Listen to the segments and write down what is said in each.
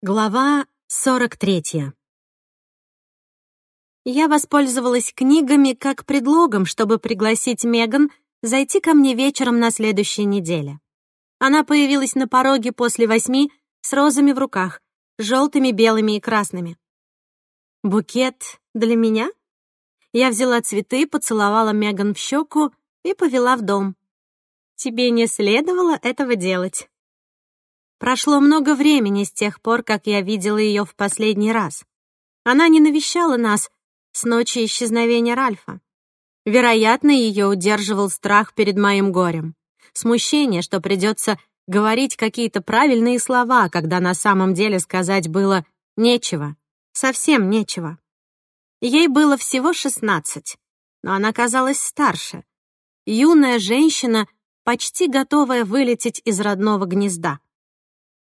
Глава 43. Я воспользовалась книгами как предлогом, чтобы пригласить Меган зайти ко мне вечером на следующей неделе. Она появилась на пороге после восьми с розами в руках, желтыми, белыми и красными. Букет для меня? Я взяла цветы, поцеловала Меган в щеку и повела в дом. Тебе не следовало этого делать. Прошло много времени с тех пор, как я видела ее в последний раз. Она не навещала нас с ночи исчезновения Ральфа. Вероятно, ее удерживал страх перед моим горем. Смущение, что придется говорить какие-то правильные слова, когда на самом деле сказать было нечего. Совсем нечего. Ей было всего шестнадцать, но она казалась старше. Юная женщина, почти готовая вылететь из родного гнезда.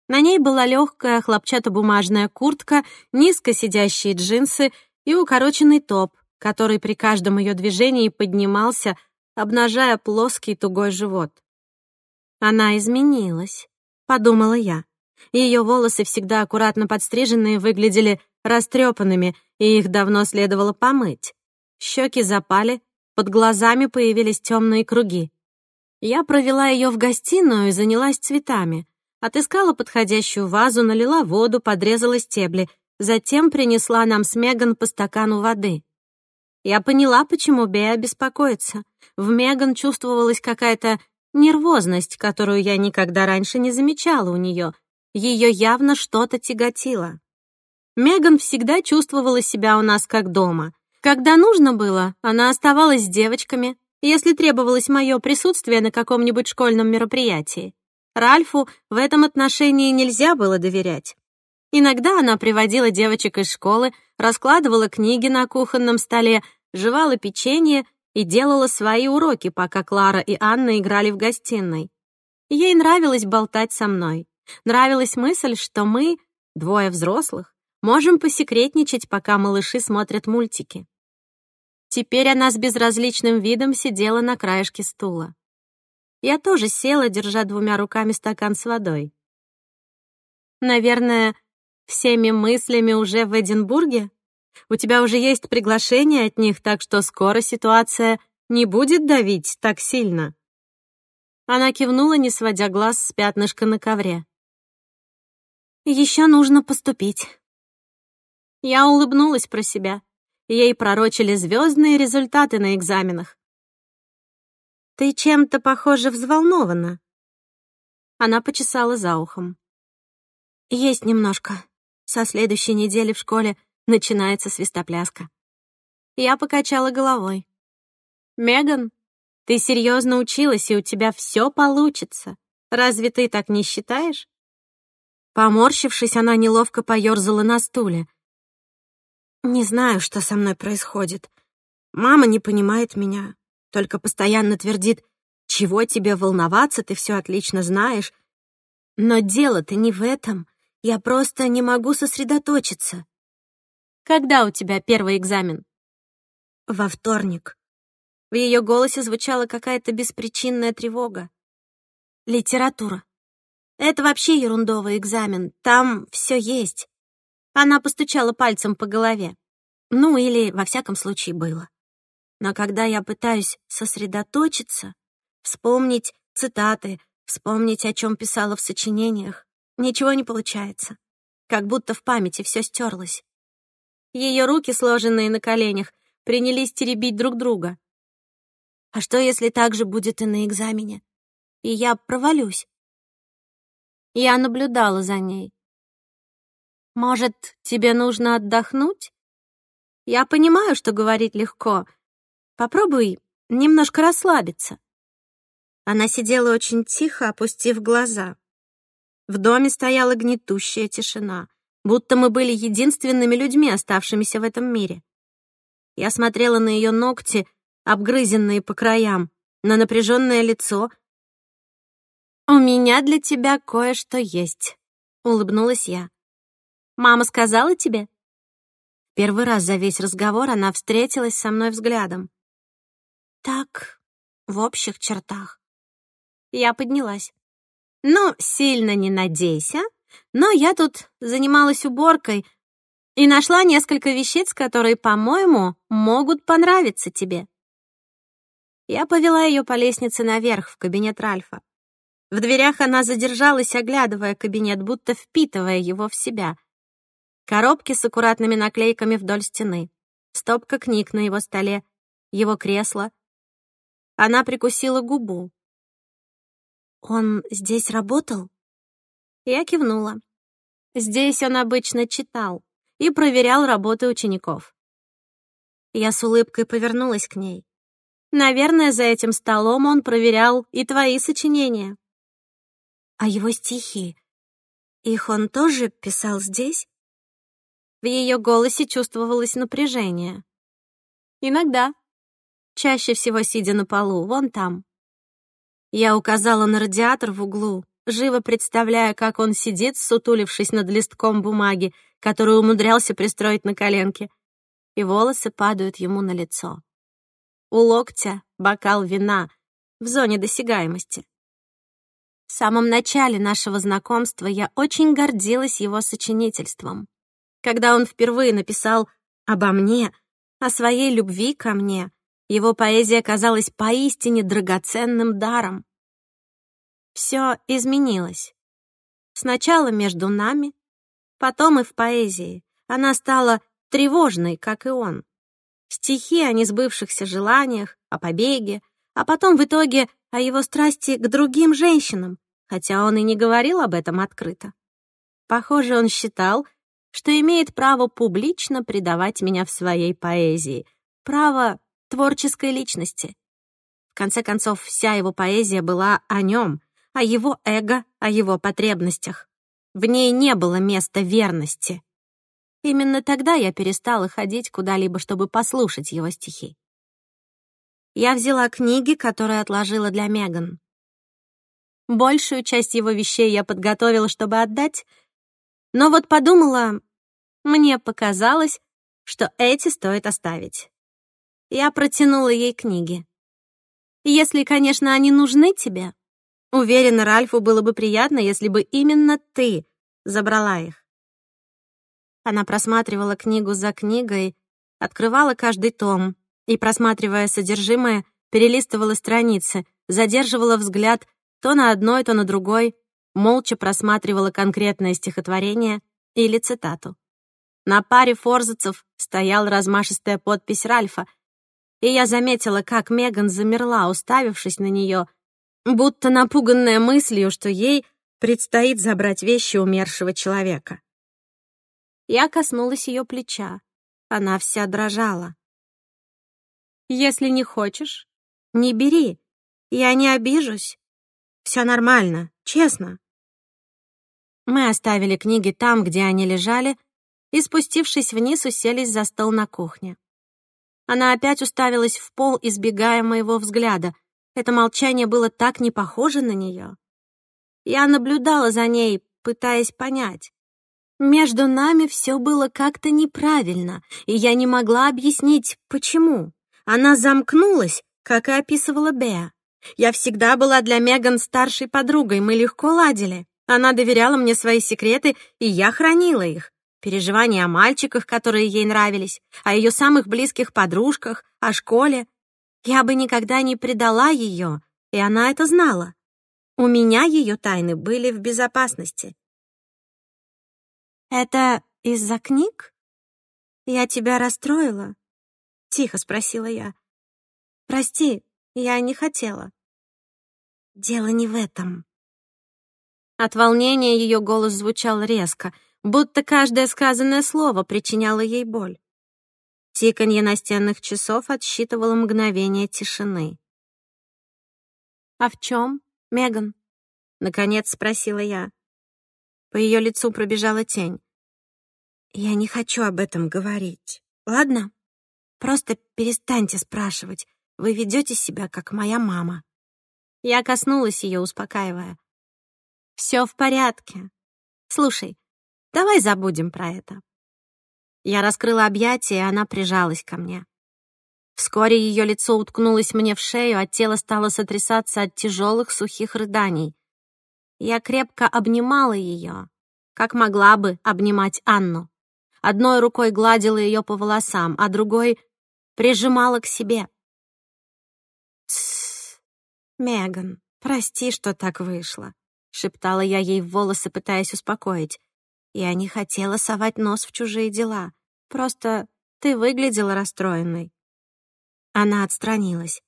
На ней была легкая хлопчатобумажная куртка, низко сидящие джинсы и укороченный топ, который при каждом ее движении поднимался, обнажая плоский тугой живот. Она изменилась, подумала я. Ее волосы, всегда аккуратно подстриженные, выглядели растрепанными, и их давно следовало помыть. Щеки запали, под глазами появились темные круги. Я провела ее в гостиную и занялась цветами. Отыскала подходящую вазу, налила воду, подрезала стебли. Затем принесла нам с Меган по стакану воды. Я поняла, почему Беа беспокоится. В Меган чувствовалась какая-то нервозность, которую я никогда раньше не замечала у нее. Ее явно что-то тяготило. Меган всегда чувствовала себя у нас как дома. Когда нужно было, она оставалась с девочками, если требовалось мое присутствие на каком-нибудь школьном мероприятии. Ральфу в этом отношении нельзя было доверять. Иногда она приводила девочек из школы, раскладывала книги на кухонном столе, жевала печенье и делала свои уроки, пока Клара и Анна играли в гостиной. Ей нравилось болтать со мной. Нравилась мысль, что мы, двое взрослых, можем посекретничать, пока малыши смотрят мультики. Теперь она с безразличным видом сидела на краешке стула. Я тоже села, держа двумя руками стакан с водой. Наверное, всеми мыслями уже в Эдинбурге? У тебя уже есть приглашение от них, так что скоро ситуация не будет давить так сильно. Она кивнула, не сводя глаз с пятнышка на ковре. Еще нужно поступить. Я улыбнулась про себя. Ей пророчили звездные результаты на экзаменах. «Ты чем-то, похоже, взволнована». Она почесала за ухом. «Есть немножко. Со следующей недели в школе начинается свистопляска». Я покачала головой. «Меган, ты серьезно училась, и у тебя все получится. Разве ты так не считаешь?» Поморщившись, она неловко поёрзала на стуле. «Не знаю, что со мной происходит. Мама не понимает меня только постоянно твердит, чего тебе волноваться, ты все отлично знаешь. Но дело-то не в этом. Я просто не могу сосредоточиться. Когда у тебя первый экзамен? Во вторник. В ее голосе звучала какая-то беспричинная тревога. Литература. Это вообще ерундовый экзамен. Там все есть. Она постучала пальцем по голове. Ну, или во всяком случае было. Но когда я пытаюсь сосредоточиться, вспомнить цитаты, вспомнить, о чем писала в сочинениях, ничего не получается. Как будто в памяти все стерлось. Ее руки, сложенные на коленях, принялись теребить друг друга. А что, если так же будет и на экзамене? И я провалюсь? Я наблюдала за ней. Может, тебе нужно отдохнуть? Я понимаю, что говорить легко, Попробуй немножко расслабиться». Она сидела очень тихо, опустив глаза. В доме стояла гнетущая тишина, будто мы были единственными людьми, оставшимися в этом мире. Я смотрела на ее ногти, обгрызенные по краям, на напряженное лицо. «У меня для тебя кое-что есть», — улыбнулась я. «Мама сказала тебе?» Первый раз за весь разговор она встретилась со мной взглядом. Так, в общих чертах. Я поднялась. Ну, сильно не надейся, но я тут занималась уборкой и нашла несколько вещиц, которые, по-моему, могут понравиться тебе. Я повела ее по лестнице наверх, в кабинет Ральфа. В дверях она задержалась, оглядывая кабинет, будто впитывая его в себя. Коробки с аккуратными наклейками вдоль стены, стопка книг на его столе, его кресло. Она прикусила губу. «Он здесь работал?» Я кивнула. Здесь он обычно читал и проверял работы учеников. Я с улыбкой повернулась к ней. Наверное, за этим столом он проверял и твои сочинения. А его стихи? Их он тоже писал здесь? В ее голосе чувствовалось напряжение. Иногда. Чаще всего сидя на полу, вон там. Я указала на радиатор в углу, живо представляя, как он сидит, сутулившись над листком бумаги, который умудрялся пристроить на коленке, и волосы падают ему на лицо. У локтя бокал вина в зоне досягаемости. В самом начале нашего знакомства я очень гордилась его сочинительством. Когда он впервые написал обо мне, о своей любви ко мне, его поэзия казалась поистине драгоценным даром. Все изменилось. Сначала между нами, потом и в поэзии. Она стала тревожной, как и он. Стихи о несбывшихся желаниях, о побеге, а потом в итоге о его страсти к другим женщинам, хотя он и не говорил об этом открыто. Похоже, он считал, что имеет право публично предавать меня в своей поэзии, право творческой личности. В конце концов, вся его поэзия была о нем, о его эго, о его потребностях. В ней не было места верности. Именно тогда я перестала ходить куда-либо, чтобы послушать его стихи я взяла книги, которые отложила для Меган. Большую часть его вещей я подготовила, чтобы отдать, но вот подумала, мне показалось, что эти стоит оставить. Я протянула ей книги. Если, конечно, они нужны тебе. Уверена, Ральфу было бы приятно, если бы именно ты забрала их. Она просматривала книгу за книгой, открывала каждый том, и, просматривая содержимое, перелистывала страницы, задерживала взгляд то на одной, то на другой, молча просматривала конкретное стихотворение или цитату. На паре форзацев стоял размашистая подпись Ральфа, и я заметила, как Меган замерла, уставившись на нее, будто напуганная мыслью, что ей предстоит забрать вещи умершего человека. Я коснулась ее плеча. Она вся дрожала. Если не хочешь, не бери. Я не обижусь. Все нормально, честно. Мы оставили книги там, где они лежали, и, спустившись вниз, уселись за стол на кухне. Она опять уставилась в пол, избегая моего взгляда. Это молчание было так не похоже на нее. Я наблюдала за ней, пытаясь понять. Между нами все было как-то неправильно, и я не могла объяснить, почему. Она замкнулась, как и описывала Беа. Я всегда была для Меган старшей подругой, мы легко ладили. Она доверяла мне свои секреты, и я хранила их. Переживания о мальчиках, которые ей нравились, о ее самых близких подружках, о школе. Я бы никогда не предала ее, и она это знала. У меня ее тайны были в безопасности. «Это из-за книг? Я тебя расстроила?» — тихо спросила я. «Прости, я не хотела». «Дело не в этом». От волнения ее голос звучал резко, будто каждое сказанное слово причиняло ей боль. Тиканье настенных часов отсчитывало мгновение тишины. «А в чем, Меган?» — наконец спросила я. По ее лицу пробежала тень. «Я не хочу об этом говорить, ладно?» Просто перестаньте спрашивать. Вы ведете себя, как моя мама». Я коснулась ее, успокаивая. «Все в порядке. Слушай, давай забудем про это». Я раскрыла объятия, и она прижалась ко мне. Вскоре ее лицо уткнулось мне в шею, а тело стало сотрясаться от тяжелых сухих рыданий. Я крепко обнимала ее, как могла бы обнимать Анну. Одной рукой гладила ее по волосам, а другой прижимала к себе. «Тссс, Меган, прости, что так вышло», — шептала я ей в волосы, пытаясь успокоить. «Я не хотела совать нос в чужие дела. Просто ты выглядела расстроенной». Она отстранилась.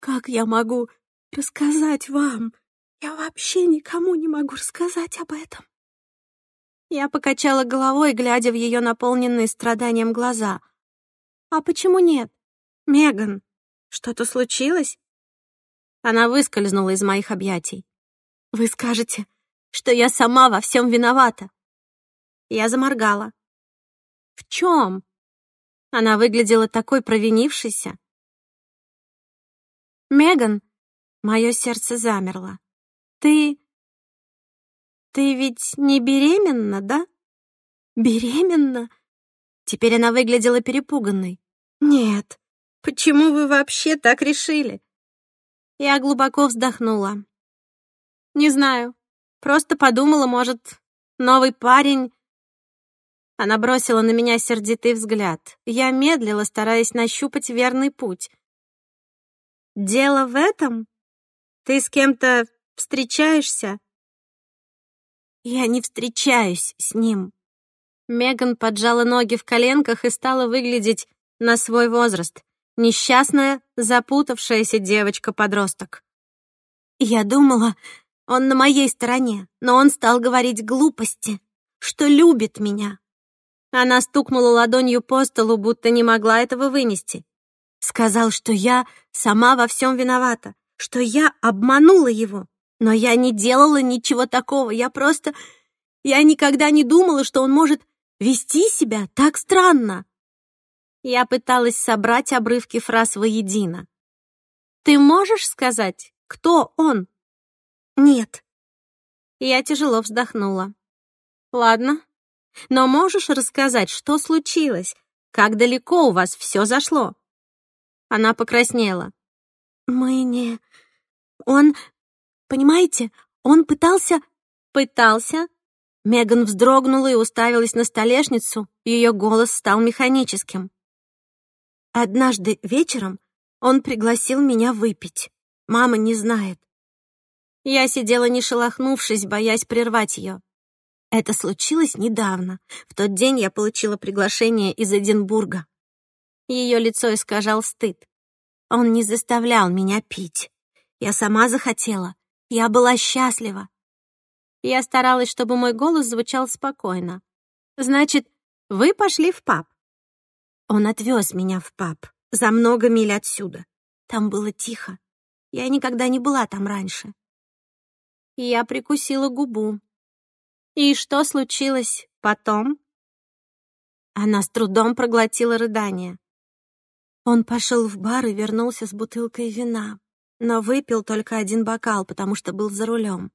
«Как я могу рассказать вам? Я вообще никому не могу рассказать об этом». Я покачала головой, глядя в ее наполненные страданием глаза. «А почему нет? Меган, что-то случилось?» Она выскользнула из моих объятий. «Вы скажете, что я сама во всем виновата?» Я заморгала. «В чем?» Она выглядела такой провинившейся. «Меган», мое сердце замерло. «Ты «Ты ведь не беременна, да?» «Беременна?» Теперь она выглядела перепуганной. «Нет, почему вы вообще так решили?» Я глубоко вздохнула. «Не знаю, просто подумала, может, новый парень...» Она бросила на меня сердитый взгляд. Я медлила, стараясь нащупать верный путь. «Дело в этом? Ты с кем-то встречаешься?» Я не встречаюсь с ним. Меган поджала ноги в коленках и стала выглядеть на свой возраст. Несчастная, запутавшаяся девочка-подросток. Я думала, он на моей стороне, но он стал говорить глупости, что любит меня. Она стукнула ладонью по столу, будто не могла этого вынести. Сказал, что я сама во всем виновата, что я обманула его. Но я не делала ничего такого, я просто... Я никогда не думала, что он может вести себя так странно. Я пыталась собрать обрывки фраз воедино. «Ты можешь сказать, кто он?» «Нет». Я тяжело вздохнула. «Ладно, но можешь рассказать, что случилось? Как далеко у вас все зашло?» Она покраснела. «Мы не... Он... Понимаете, он пытался... Пытался? Меган вздрогнула и уставилась на столешницу, ее голос стал механическим. Однажды вечером он пригласил меня выпить. Мама не знает. Я сидела не шелохнувшись, боясь прервать ее. Это случилось недавно. В тот день я получила приглашение из Эдинбурга. Ее лицо искажал стыд. Он не заставлял меня пить. Я сама захотела. Я была счастлива. Я старалась, чтобы мой голос звучал спокойно. «Значит, вы пошли в паб?» Он отвез меня в паб, за много миль отсюда. Там было тихо. Я никогда не была там раньше. Я прикусила губу. «И что случилось потом?» Она с трудом проглотила рыдание. Он пошел в бар и вернулся с бутылкой вина но выпил только один бокал, потому что был за рулем.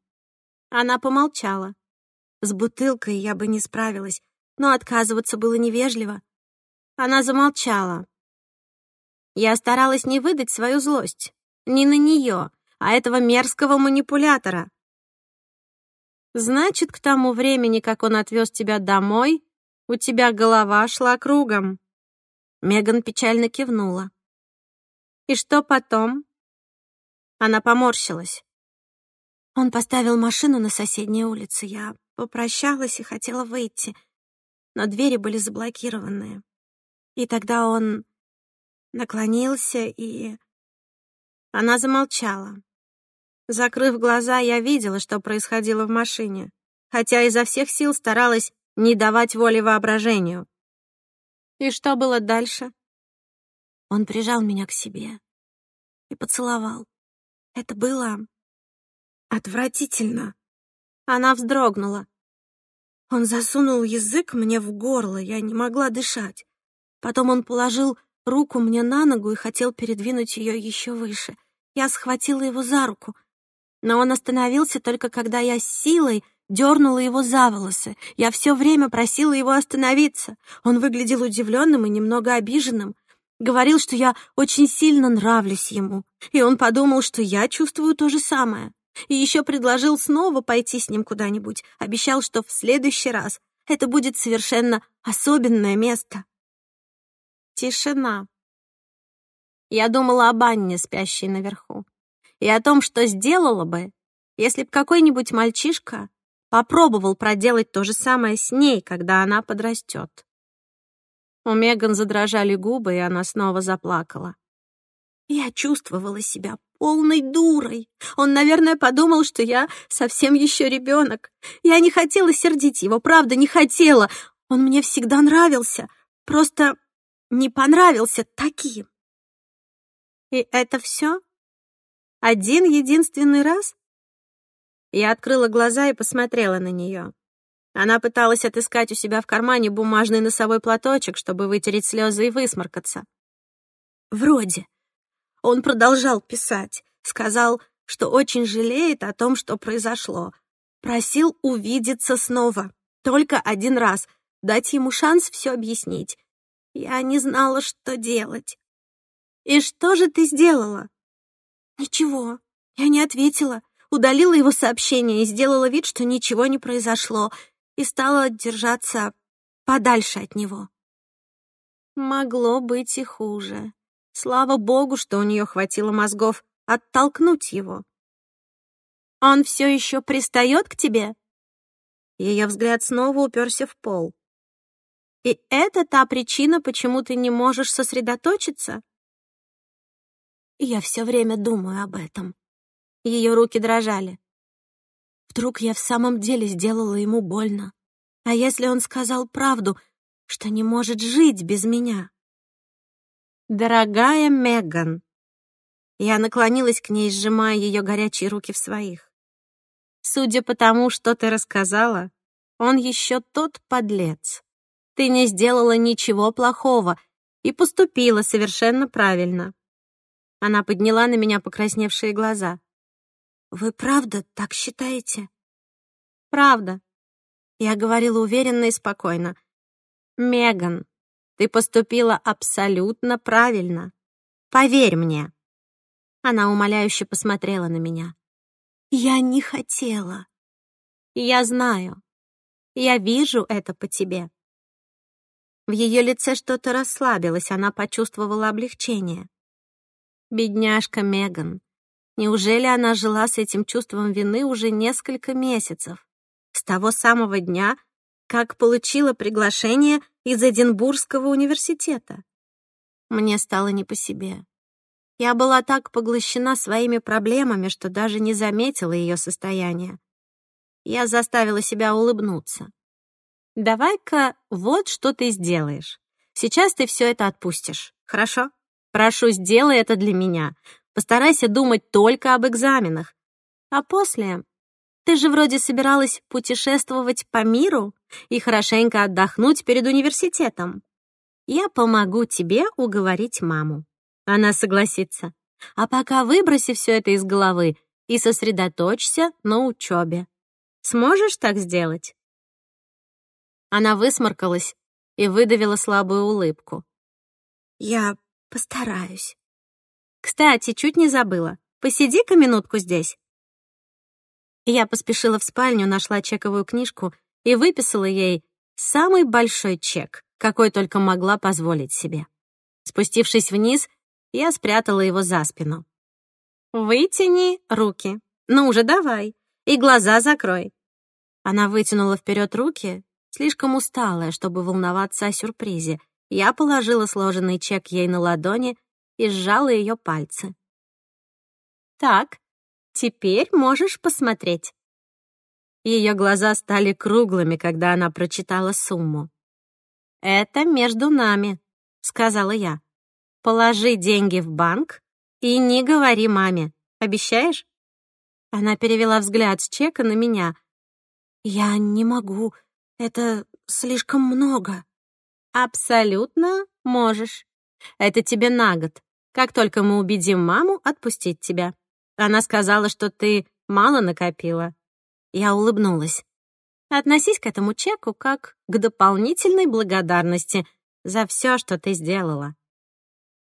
Она помолчала. С бутылкой я бы не справилась, но отказываться было невежливо. Она замолчала. Я старалась не выдать свою злость. Не на нее, а этого мерзкого манипулятора. Значит, к тому времени, как он отвез тебя домой, у тебя голова шла кругом. Меган печально кивнула. И что потом? Она поморщилась. Он поставил машину на соседней улице. Я попрощалась и хотела выйти, но двери были заблокированные. И тогда он наклонился и... Она замолчала. Закрыв глаза, я видела, что происходило в машине, хотя изо всех сил старалась не давать воли воображению. И что было дальше? Он прижал меня к себе и поцеловал. Это было отвратительно. Она вздрогнула. Он засунул язык мне в горло, я не могла дышать. Потом он положил руку мне на ногу и хотел передвинуть ее еще выше. Я схватила его за руку, но он остановился только когда я с силой дернула его за волосы. Я все время просила его остановиться. Он выглядел удивленным и немного обиженным. Говорил, что я очень сильно нравлюсь ему, и он подумал, что я чувствую то же самое. И еще предложил снова пойти с ним куда-нибудь. Обещал, что в следующий раз это будет совершенно особенное место. Тишина. Я думала об Анне, спящей наверху, и о том, что сделала бы, если б какой-нибудь мальчишка попробовал проделать то же самое с ней, когда она подрастет. У Меган задрожали губы, и она снова заплакала. Я чувствовала себя полной дурой. Он, наверное, подумал, что я совсем еще ребенок. Я не хотела сердить его, правда, не хотела. Он мне всегда нравился, просто не понравился таким. И это все? Один единственный раз? Я открыла глаза и посмотрела на нее. Она пыталась отыскать у себя в кармане бумажный носовой платочек, чтобы вытереть слезы и высморкаться. Вроде. Он продолжал писать, сказал, что очень жалеет о том, что произошло. Просил увидеться снова, только один раз, дать ему шанс все объяснить. Я не знала, что делать. «И что же ты сделала?» «Ничего, я не ответила, удалила его сообщение и сделала вид, что ничего не произошло, и стала держаться подальше от него». Могло быть и хуже. Слава богу, что у нее хватило мозгов оттолкнуть его. «Он все еще пристает к тебе?» Ее взгляд снова уперся в пол. «И это та причина, почему ты не можешь сосредоточиться?» Я все время думаю об этом. Ее руки дрожали. Вдруг я в самом деле сделала ему больно. А если он сказал правду, что не может жить без меня? «Дорогая Меган!» Я наклонилась к ней, сжимая ее горячие руки в своих. «Судя по тому, что ты рассказала, он еще тот подлец. Ты не сделала ничего плохого и поступила совершенно правильно». Она подняла на меня покрасневшие глаза. «Вы правда так считаете?» «Правда». Я говорила уверенно и спокойно. «Меган, ты поступила абсолютно правильно. Поверь мне». Она умоляюще посмотрела на меня. «Я не хотела». «Я знаю. Я вижу это по тебе». В ее лице что-то расслабилось, она почувствовала облегчение. Бедняжка Меган. Неужели она жила с этим чувством вины уже несколько месяцев? С того самого дня, как получила приглашение из Эдинбургского университета. Мне стало не по себе. Я была так поглощена своими проблемами, что даже не заметила ее состояние. Я заставила себя улыбнуться. «Давай-ка вот что ты сделаешь. Сейчас ты все это отпустишь, хорошо? Прошу, сделай это для меня. Постарайся думать только об экзаменах. А после ты же вроде собиралась путешествовать по миру и хорошенько отдохнуть перед университетом. Я помогу тебе уговорить маму. Она согласится. А пока выброси все это из головы и сосредоточься на учебе. Сможешь так сделать?» Она высморкалась и выдавила слабую улыбку. «Я постараюсь». «Кстати, чуть не забыла. Посиди-ка минутку здесь». Я поспешила в спальню, нашла чековую книжку и выписала ей самый большой чек, какой только могла позволить себе. Спустившись вниз, я спрятала его за спину. «Вытяни руки. Ну уже давай. И глаза закрой». Она вытянула вперед руки, слишком усталая, чтобы волноваться о сюрпризе. Я положила сложенный чек ей на ладони и сжала ее пальцы. «Так, Теперь можешь посмотреть». Ее глаза стали круглыми, когда она прочитала сумму. «Это между нами», — сказала я. «Положи деньги в банк и не говори маме. Обещаешь?» Она перевела взгляд с чека на меня. «Я не могу. Это слишком много». «Абсолютно можешь. Это тебе на год. Как только мы убедим маму отпустить тебя». Она сказала, что ты мало накопила. Я улыбнулась. Относись к этому чеку как к дополнительной благодарности за все, что ты сделала.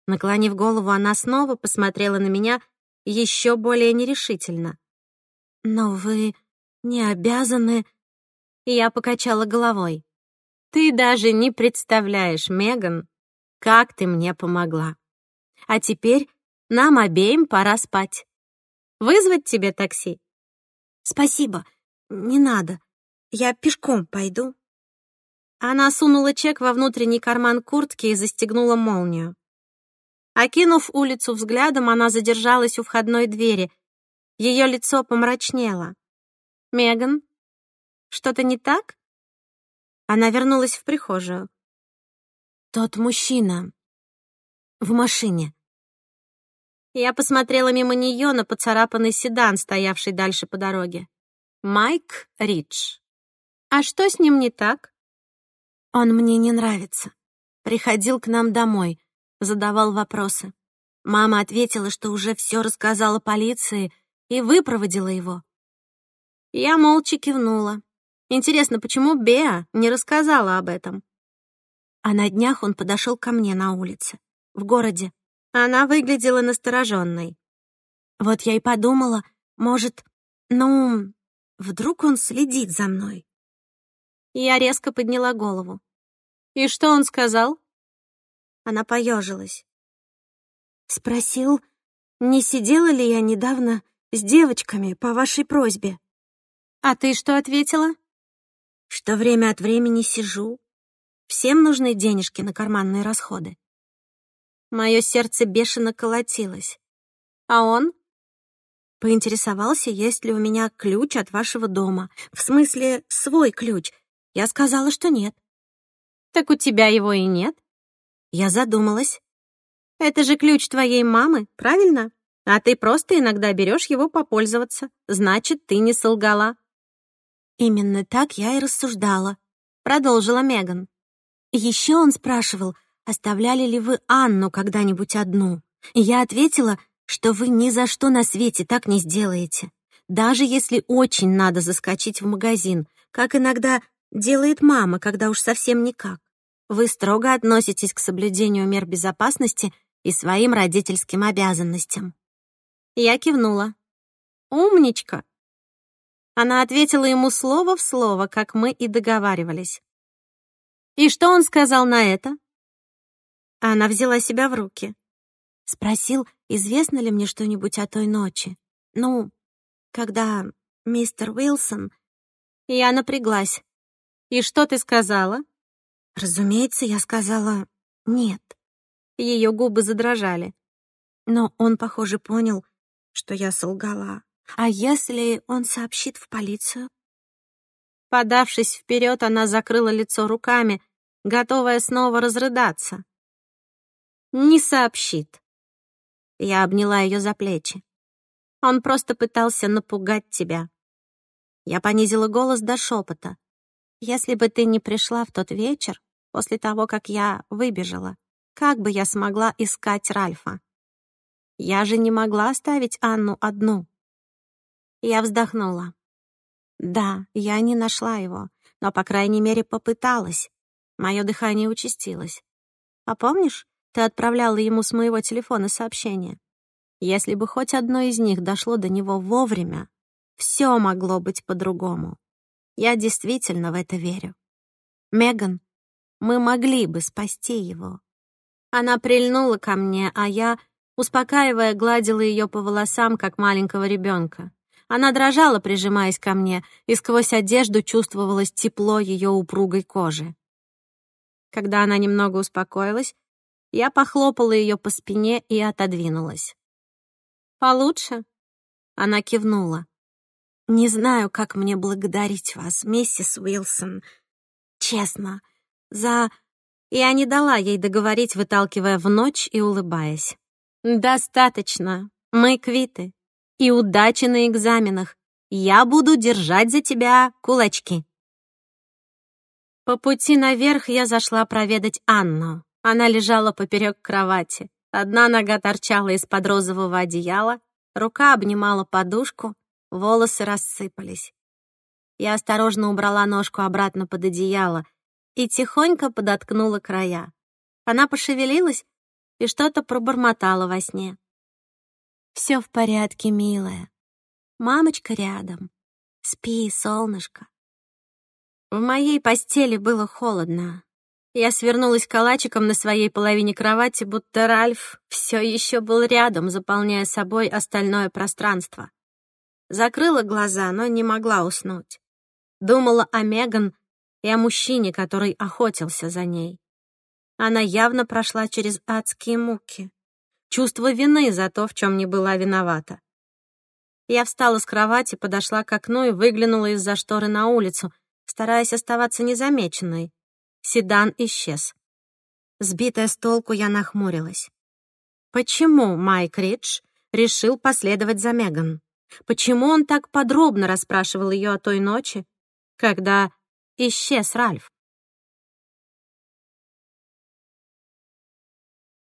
Наклонив голову, она снова посмотрела на меня еще более нерешительно. «Но вы не обязаны...» Я покачала головой. «Ты даже не представляешь, Меган, как ты мне помогла. А теперь нам обеим пора спать. Вызвать тебе такси?» «Спасибо, не надо. Я пешком пойду». Она сунула чек во внутренний карман куртки и застегнула молнию. Окинув улицу взглядом, она задержалась у входной двери. Ее лицо помрачнело. «Меган, что-то не так?» Она вернулась в прихожую. «Тот мужчина в машине». Я посмотрела мимо нее на поцарапанный седан, стоявший дальше по дороге. Майк Ридж. «А что с ним не так?» «Он мне не нравится. Приходил к нам домой, задавал вопросы. Мама ответила, что уже все рассказала полиции и выпроводила его. Я молча кивнула. Интересно, почему Беа не рассказала об этом? А на днях он подошел ко мне на улице, в городе. Она выглядела настороженной. Вот я и подумала, может, ну, вдруг он следит за мной. Я резко подняла голову. «И что он сказал?» Она поежилась. Спросил, не сидела ли я недавно с девочками по вашей просьбе. А ты что ответила? Что время от времени сижу. Всем нужны денежки на карманные расходы. Мое сердце бешено колотилось. А он? Поинтересовался, есть ли у меня ключ от вашего дома. В смысле, свой ключ. Я сказала, что нет. Так у тебя его и нет? Я задумалась. Это же ключ твоей мамы, правильно? А ты просто иногда берешь его попользоваться. Значит, ты не солгала. Именно так я и рассуждала, продолжила Меган. Еще он спрашивал, оставляли ли вы Анну когда-нибудь одну. И я ответила, что вы ни за что на свете так не сделаете. Даже если очень надо заскочить в магазин, как иногда делает мама, когда уж совсем никак. Вы строго относитесь к соблюдению мер безопасности и своим родительским обязанностям. Я кивнула. «Умничка!» Она ответила ему слово в слово, как мы и договаривались. «И что он сказал на это?» Она взяла себя в руки. Спросил, известно ли мне что-нибудь о той ночи. Ну, когда мистер Уилсон... Я напряглась. «И что ты сказала?» Разумеется, я сказала «нет». Ее губы задрожали. Но он, похоже, понял, что я солгала. А если он сообщит в полицию? Подавшись вперед, она закрыла лицо руками, готовая снова разрыдаться. «Не сообщит». Я обняла ее за плечи. Он просто пытался напугать тебя. Я понизила голос до шепота. Если бы ты не пришла в тот вечер, после того, как я выбежала. Как бы я смогла искать Ральфа? Я же не могла оставить Анну одну. Я вздохнула. Да, я не нашла его, но, по крайней мере, попыталась. Мое дыхание участилось. А помнишь, ты отправляла ему с моего телефона сообщение? Если бы хоть одно из них дошло до него вовремя, все могло быть по-другому. Я действительно в это верю. Меган, мы могли бы спасти его. Она прильнула ко мне, а я, успокаивая, гладила ее по волосам, как маленького ребенка. Она дрожала, прижимаясь ко мне, и сквозь одежду чувствовалось тепло ее упругой кожи. Когда она немного успокоилась, я похлопала ее по спине и отодвинулась. «Получше?» Она кивнула. «Не знаю, как мне благодарить вас, миссис Уилсон. Честно, за...» Я не дала ей договорить, выталкивая в ночь и улыбаясь. «Достаточно. Мы квиты. И удачи на экзаменах. Я буду держать за тебя кулачки». По пути наверх я зашла проведать Анну. Она лежала поперек кровати. Одна нога торчала из-под розового одеяла, рука обнимала подушку, волосы рассыпались. Я осторожно убрала ножку обратно под одеяло — и тихонько подоткнула края. Она пошевелилась и что-то пробормотала во сне. «Все в порядке, милая. Мамочка рядом. Спи, солнышко. В моей постели было холодно. Я свернулась калачиком на своей половине кровати, будто Ральф все еще был рядом, заполняя собой остальное пространство. Закрыла глаза, но не могла уснуть. Думала о Меган и о мужчине, который охотился за ней. Она явно прошла через адские муки. Чувство вины за то, в чем не была виновата. Я встала с кровати, подошла к окну и выглянула из-за шторы на улицу, стараясь оставаться незамеченной. Седан исчез. Сбитая с толку, я нахмурилась. Почему Майк Ридж решил последовать за Меган? Почему он так подробно расспрашивал ее о той ночи, когда исчез Ральф?